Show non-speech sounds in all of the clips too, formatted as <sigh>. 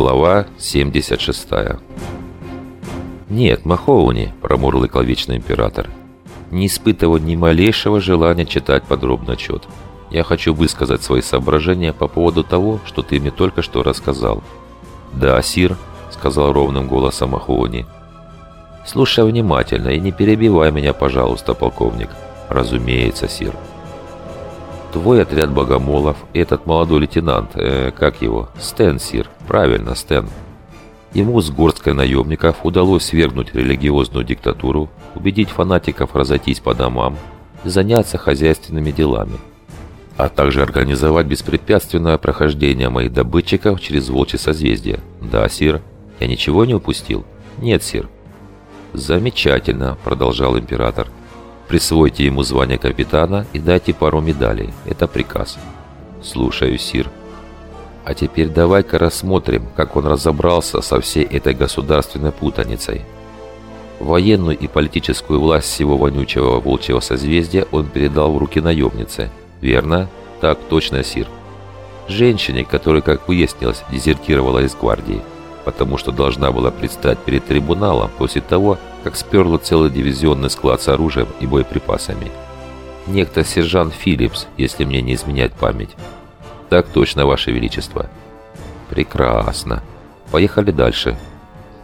Глава 76 «Нет, Махоуни», – промурлыкал Вечный Император, – «не испытываю ни малейшего желания читать подробный отчет. Я хочу высказать свои соображения по поводу того, что ты мне только что рассказал». «Да, Сир», – сказал ровным голосом Махоуни. «Слушай внимательно и не перебивай меня, пожалуйста, полковник». «Разумеется, Сир». Твой отряд богомолов, этот молодой лейтенант, э, как его? Стэн, Сир. Правильно, Стэн. Ему с горсткой наемников удалось свергнуть религиозную диктатуру, убедить фанатиков разойтись по домам заняться хозяйственными делами, а также организовать беспрепятственное прохождение моих добытчиков через волчье созвездие. Да, Сир. Я ничего не упустил? Нет, Сир. Замечательно, продолжал император. Присвойте ему звание капитана и дайте пару медалей. Это приказ. Слушаю, Сир. А теперь давай-ка рассмотрим, как он разобрался со всей этой государственной путаницей. Военную и политическую власть всего вонючего волчьего созвездия он передал в руки наемницы. Верно? Так точно, Сир. Женщине, которая, как выяснилось, дезертировала из гвардии, потому что должна была предстать перед трибуналом после того, как сперла целый дивизионный склад с оружием и боеприпасами. Некто сержант Филлипс, если мне не изменять память. Так точно, Ваше Величество. Прекрасно. Поехали дальше.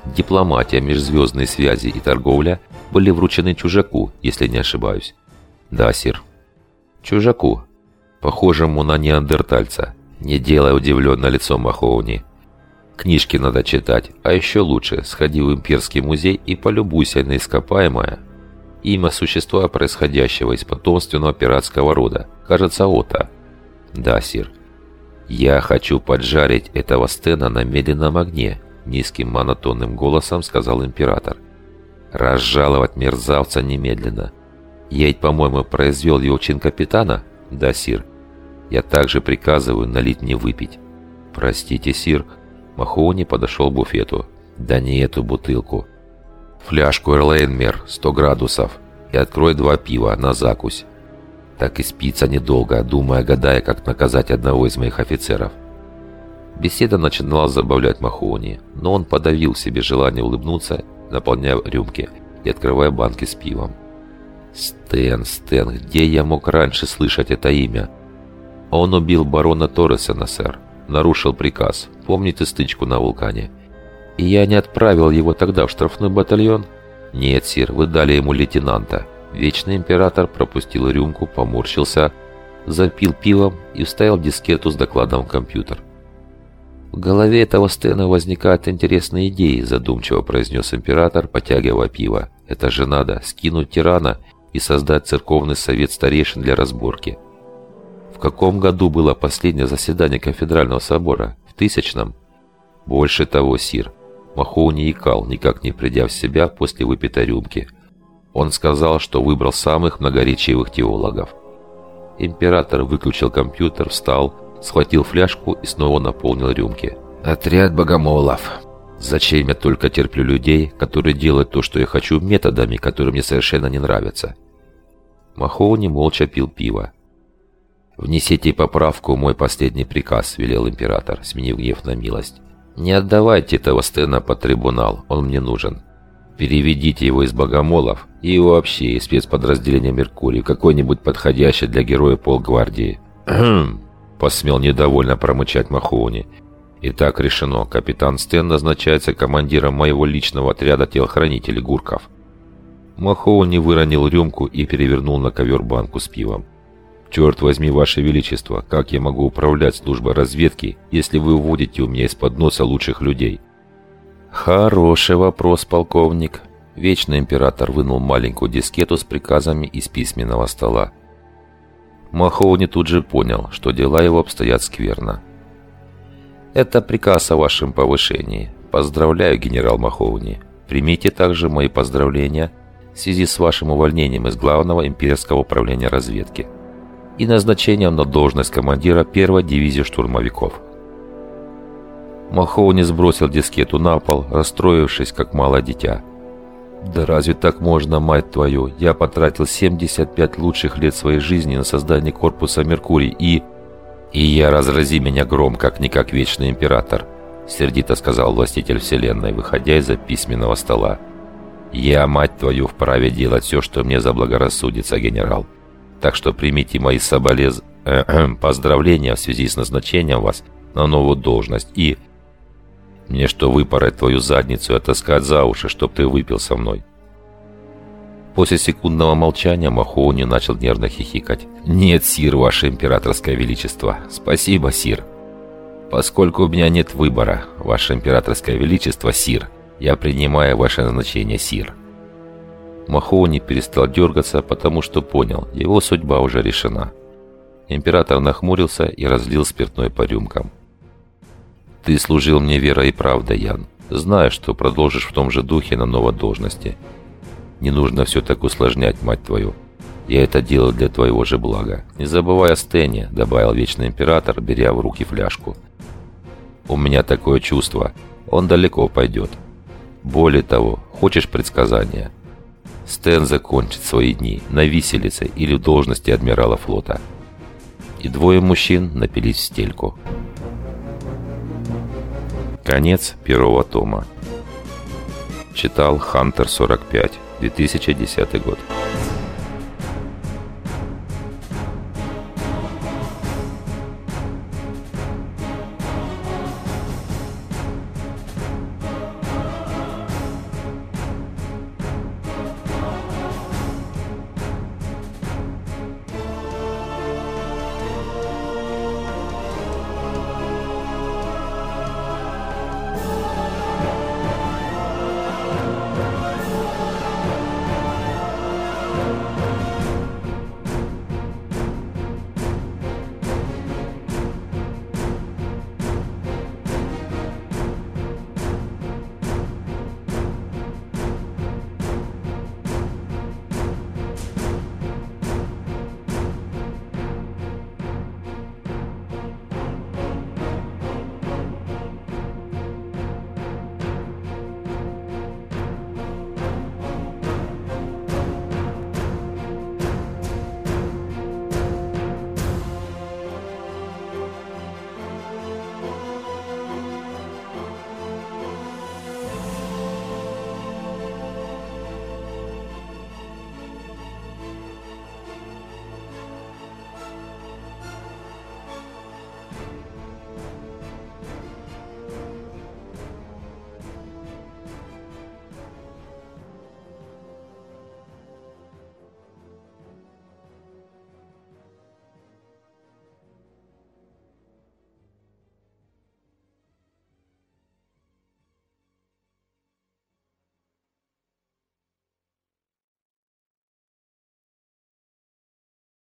Дипломатия, межзвездные связи и торговля были вручены чужаку, если не ошибаюсь. Да, сир. Чужаку, похожему на неандертальца. Не делая удивленно лицо Махоуни. Книжки надо читать, а еще лучше сходи в имперский музей и полюбуйся на ископаемое. Имя существа, происходящего из потомственного пиратского рода. Кажется, Ота. Да, сир. Я хочу поджарить этого Стена на медленном огне, низким монотонным голосом сказал император. Разжаловать мерзавца немедленно. Я ведь, по-моему, произвел его чин капитана? Да, сир. Я также приказываю налить мне выпить. Простите, сир, Махоуни подошел к буфету. «Да не эту бутылку. Фляжку Эрлейнмер, 100 градусов. И открой два пива на закусь. Так и спится недолго, думая, гадая, как наказать одного из моих офицеров». Беседа начинала забавлять Махоуни, но он подавил себе желание улыбнуться, наполняя рюмки и открывая банки с пивом. «Стэн, Стэн, где я мог раньше слышать это имя?» «Он убил барона Торресона, сэр нарушил приказ. Помните стычку на вулкане? И я не отправил его тогда в штрафной батальон? Нет, сир, вы дали ему лейтенанта. Вечный император пропустил рюмку, поморщился, запил пивом и вставил дискету с докладом в компьютер. В голове этого Стена возникают интересные идеи, задумчиво произнес император, потягивая пиво. Это же надо, скинуть тирана и создать церковный совет старейшин для разборки. В каком году было последнее заседание кафедрального собора? В тысячном? Больше того, Сир. Махоу не икал, никак не придя в себя после выпитой рюмки. Он сказал, что выбрал самых многоречивых теологов. Император выключил компьютер, встал, схватил фляжку и снова наполнил рюмки. «Отряд богомолов. Зачем я только терплю людей, которые делают то, что я хочу, методами, которые мне совершенно не нравятся?» Махоуни молча пил пиво. «Внесите поправку мой последний приказ», — велел император, сменив гнев на милость. «Не отдавайте этого Стена под трибунал, он мне нужен. Переведите его из богомолов и вообще из спецподразделения Меркурий в какой-нибудь подходящий для героя полгвардии». «Хм», — посмел недовольно промычать Махоуни. «Итак решено, капитан Стен назначается командиром моего личного отряда телохранителей Гурков». Махоуни выронил рюмку и перевернул на ковер банку с пивом. «Черт возьми, Ваше Величество, как я могу управлять службой разведки, если вы уводите у меня из-под носа лучших людей?» «Хороший вопрос, полковник». Вечный император вынул маленькую дискету с приказами из письменного стола. Махоуни тут же понял, что дела его обстоят скверно. «Это приказ о вашем повышении. Поздравляю, генерал Махоуни. Примите также мои поздравления в связи с вашим увольнением из Главного имперского управления разведки и назначением на должность командира первой дивизии штурмовиков. Махоуни сбросил дискету на пол, расстроившись, как малое дитя. «Да разве так можно, мать твою? Я потратил 75 лучших лет своей жизни на создание корпуса Меркурий и...» «И я разрази меня гром, как-никак Вечный Император. Сердито сказал властитель вселенной, выходя из-за письменного стола. «Я, мать твою, вправе делать все, что мне заблагорассудится, генерал. Так что примите мои соболез... <clears throat> поздравления в связи с назначением вас на новую должность и... Мне что, выпороть твою задницу и отаскать за уши, чтоб ты выпил со мной?» После секундного молчания Махоуни начал нервно хихикать. «Нет, сир, ваше императорское величество. Спасибо, сир. Поскольку у меня нет выбора, ваше императорское величество, сир, я принимаю ваше назначение, сир». Махоуни перестал дергаться, потому что понял, его судьба уже решена. Император нахмурился и разлил спиртной по рюмкам. «Ты служил мне верой и правдой, Ян. Знаю, что продолжишь в том же духе на новой должности. Не нужно все так усложнять, мать твою. Я это делал для твоего же блага. Не забывай о Стене», — добавил Вечный Император, беря в руки фляжку. «У меня такое чувство. Он далеко пойдет. Более того, хочешь предсказания?» Стэн закончит свои дни на виселице или в должности адмирала флота. И двое мужчин напились в стельку. Конец первого тома. Читал Хантер 45, 2010 год.